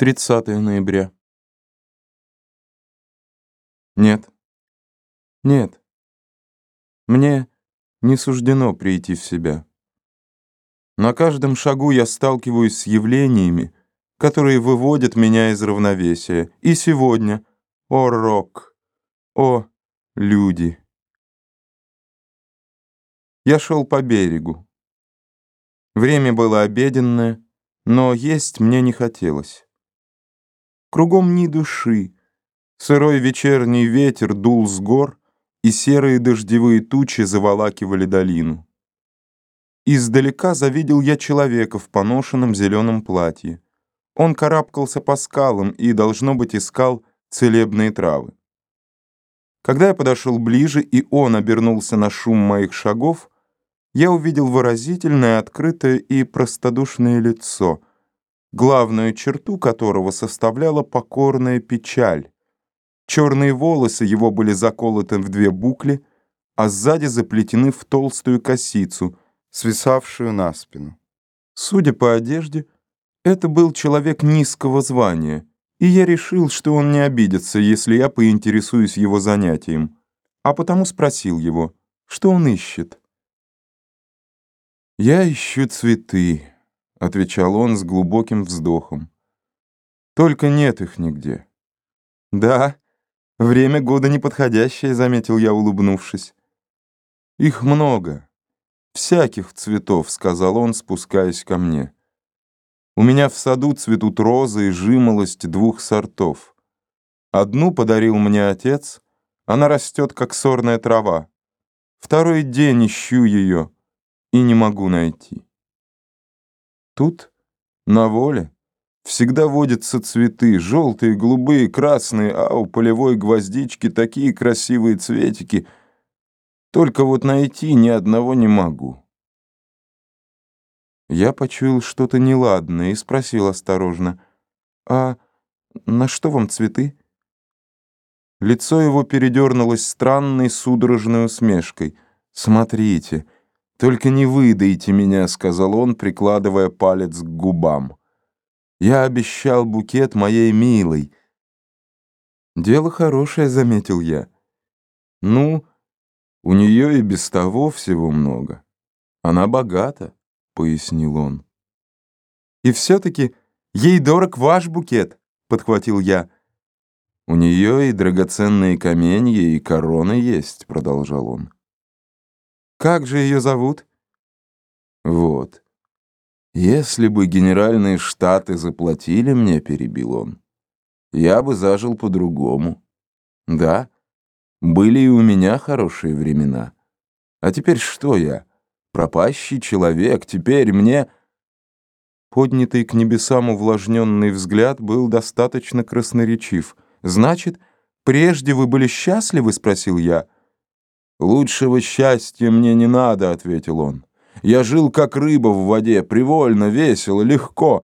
30 ноября. Нет. Нет. Мне не суждено прийти в себя. На каждом шагу я сталкиваюсь с явлениями, которые выводят меня из равновесия. И сегодня, о рок, о люди. Я шел по берегу. Время было обеденное, но есть мне не хотелось. Кругом ни души. Сырой вечерний ветер дул с гор, и серые дождевые тучи заволакивали долину. Издалека завидел я человека в поношенном зеленом платье. Он карабкался по скалам и, должно быть, искал целебные травы. Когда я подошел ближе, и он обернулся на шум моих шагов, я увидел выразительное, открытое и простодушное лицо — главную черту которого составляла покорная печаль. Черные волосы его были заколоты в две букли, а сзади заплетены в толстую косицу, свисавшую на спину. Судя по одежде, это был человек низкого звания, и я решил, что он не обидится, если я поинтересуюсь его занятием, а потому спросил его, что он ищет. «Я ищу цветы», — отвечал он с глубоким вздохом. «Только нет их нигде». «Да, время года неподходящее», — заметил я, улыбнувшись. «Их много. Всяких цветов», — сказал он, спускаясь ко мне. «У меня в саду цветут розы и жимолость двух сортов. Одну подарил мне отец, она растет, как сорная трава. Второй день ищу ее и не могу найти». Тут, на воле, всегда водятся цветы, желтые, голубые, красные, а у полевой гвоздички такие красивые цветики. Только вот найти ни одного не могу. Я почуял что-то неладное и спросил осторожно, «А на что вам цветы?» Лицо его передернулось странной судорожной усмешкой. «Смотрите». «Только не выдайте меня», — сказал он, прикладывая палец к губам. «Я обещал букет моей милой». «Дело хорошее», — заметил я. «Ну, у нее и без того всего много. Она богата», — пояснил он. «И все-таки ей дорог ваш букет», — подхватил я. «У нее и драгоценные каменья, и короны есть», — продолжал он. Как же ее зовут? Вот. Если бы генеральные штаты заплатили мне, перебил он, я бы зажил по-другому. Да, были и у меня хорошие времена. А теперь что я? Пропащий человек. Теперь мне... Поднятый к небесам увлажненный взгляд был достаточно красноречив. «Значит, прежде вы были счастливы?» — спросил я. «Лучшего счастья мне не надо», — ответил он. «Я жил как рыба в воде, привольно, весело, легко.